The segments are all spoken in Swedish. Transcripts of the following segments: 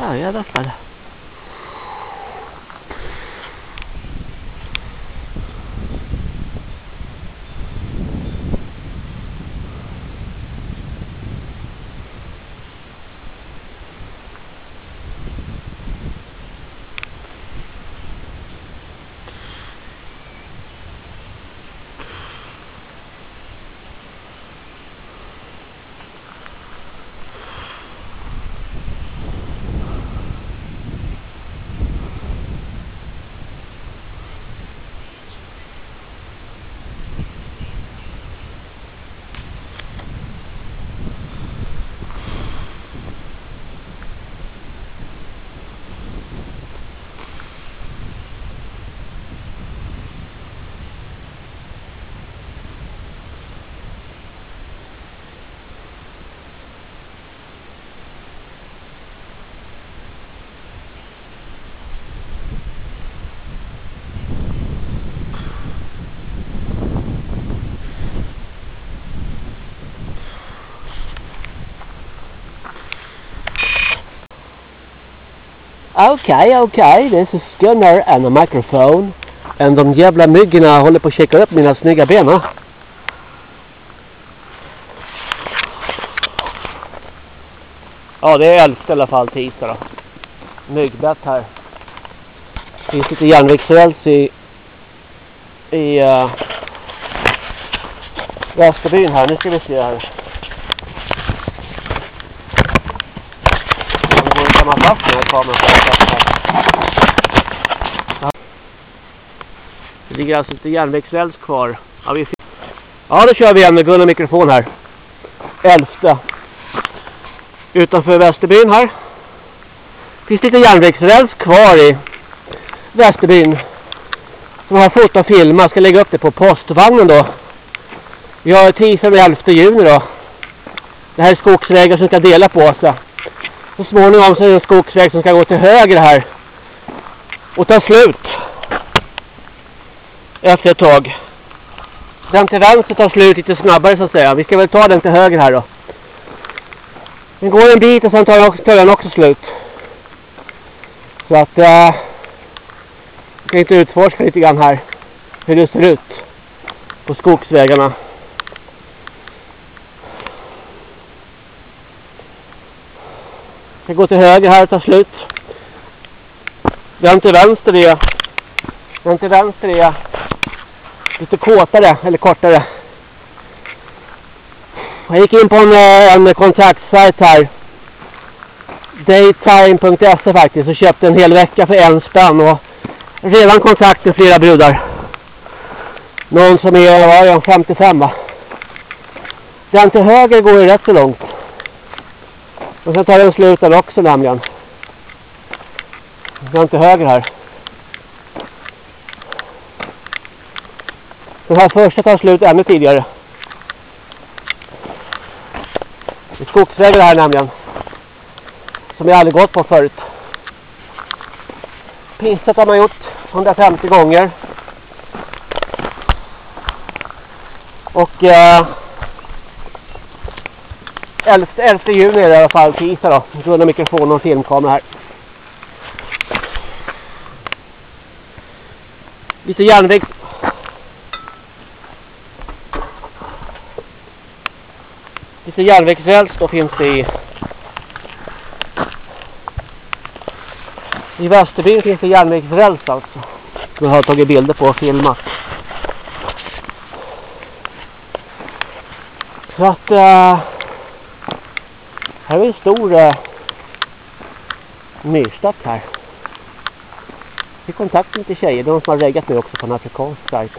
Ja, i alla Okej, Okay, okay, this is Gunnar and a microphone. And de jävla myggorna håller på att checka upp mina snygga bena. Ja, det är elfte i alla fall tisdag då. Myggbett här. Finns lite järnvägsräls i i eh, uh, Västerbyn här. Nu ska vi se här. Det går inte man fast med kameran på det. Det ligger alltså lite järnvägsräls kvar. Ja, vi ja, då kör vi igen med Gunnar mikrofon här. Elfte. Utanför Västerbyn här. Finns lite järnvägsräls kvar i Västerbyn. Som har fotat och filmat. Ska lägga upp det på postvagnen då. Vi har tisdag den 11 juni då. Det här är skogsvägar som ska dela på sig. Så småningom så är det en skogsväg som ska gå till höger här. Och ta slut. Efter ett tag. Den till vänster tar slut lite snabbare så att säga. Vi ska väl ta den till höger här då. Den går en bit och sen tar den också, tar den också slut. Så att eh, äh, tänkte utforska lite grann här. Hur det ser ut. På skogsvägarna. Ska gå till höger här och ta slut. Den till vänster är den till vänster är lite kåtare eller kortare. Jag gick in på en, eh, en kontaktsajt här. Daytime.se faktiskt och köpte en hel vecka för en spänn och redan kontakt med flera brudar. Någon som är, vad är 55 va? Den till höger går ju rätt så långt. Och sen tar den slut där också nämligen. Den till höger här. Den här första tar slut ännu tidigare. Det är skogsvägar här nämligen. Som jag aldrig gått på förut. Pisset har man gjort 150 gånger. Och eh, 11, 11 juni är det i alla fall tisdag då. Runda mikrofon och filmkamera här. Lite järnväg. Lite järnvägsräls då finns det i I Västerbyn finns det järnvägsräls alltså. Som jag har tagit bilder på och filmat. Så att uh, här är en stor eh, myrstack här. I kontakt med lite tjejer. De som har reggat nu också på en afrikansk sajt.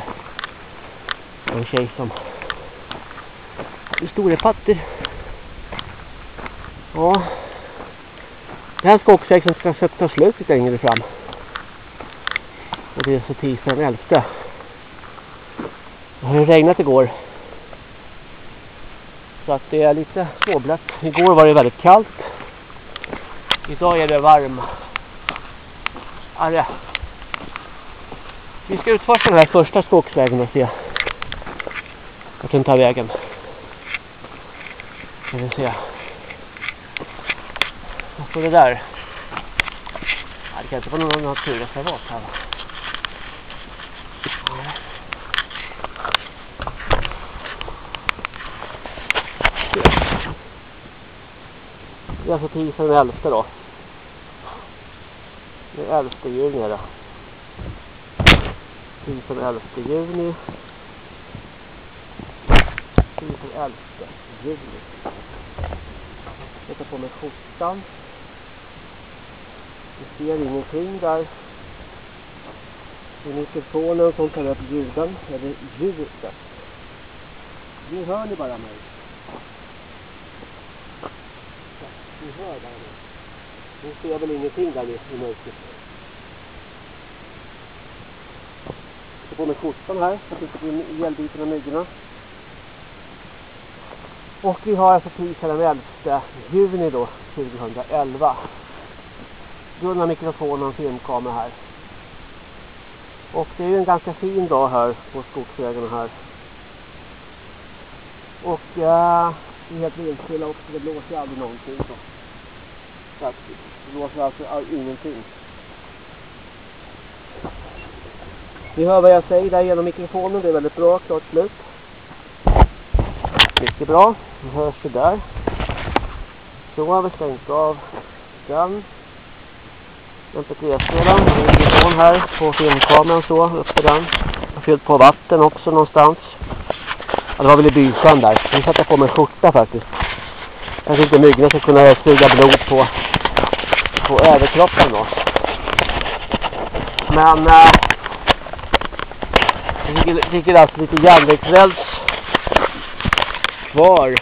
En tjej som är stora. Ja. Det här är liksom ska ta slut lite längre fram. Och det är så tisdag den 11. Det har regnat igår. Så att det är lite svårblött. Igår var det väldigt kallt. Idag är det varm. Arre. Vi ska utforska den här första skogsvägen och se vart den tar vägen. Ska vi se. Vad står det där? det kan inte vara någon naturreservat här va? Det är alltså tisdagen den 11 då. Det är 11 juni då. Tisdagen den 11 juni. Tisdagen den 11 juni. Jag tar på mig skjortan. Vi ser ingenting där. Det är mikrofonen som tar upp ljuden, eller ljudet. Nu hör ni bara mig. Ni hör där nu. Ni ser väl ingenting där i mörkret. Jag tar på mig skjortan här så att det inte blir ihjälbiten av myggorna. Och vi har alltså tisdagen den 11 juni då, 2011. Gunnar mikrofonen och filmkamera här. Och det är ju en ganska fin dag här på skogsvägarna här. Och äh, är helt vindstilla också, det blåser aldrig någonting. Så. så att, det blåser alltså all, ingenting. Ni hör vad jag säger där genom mikrofonen, det är väldigt bra, klart slut. Mycket bra, nu hörs det där. Så har vi stängt av den. MP3-spelaren, mikrofon här på filmkameran så, uppe den. Jag har fyllt på vatten också någonstans. Ja, det var väl i bysjön där. Nu satte jag på mig en skjorta faktiskt. Kanske inte myggorna ska kunna suga blod på, på överkroppen då. Men eh, äh, det ligger, ligger alltså lite järnvägsräls kvar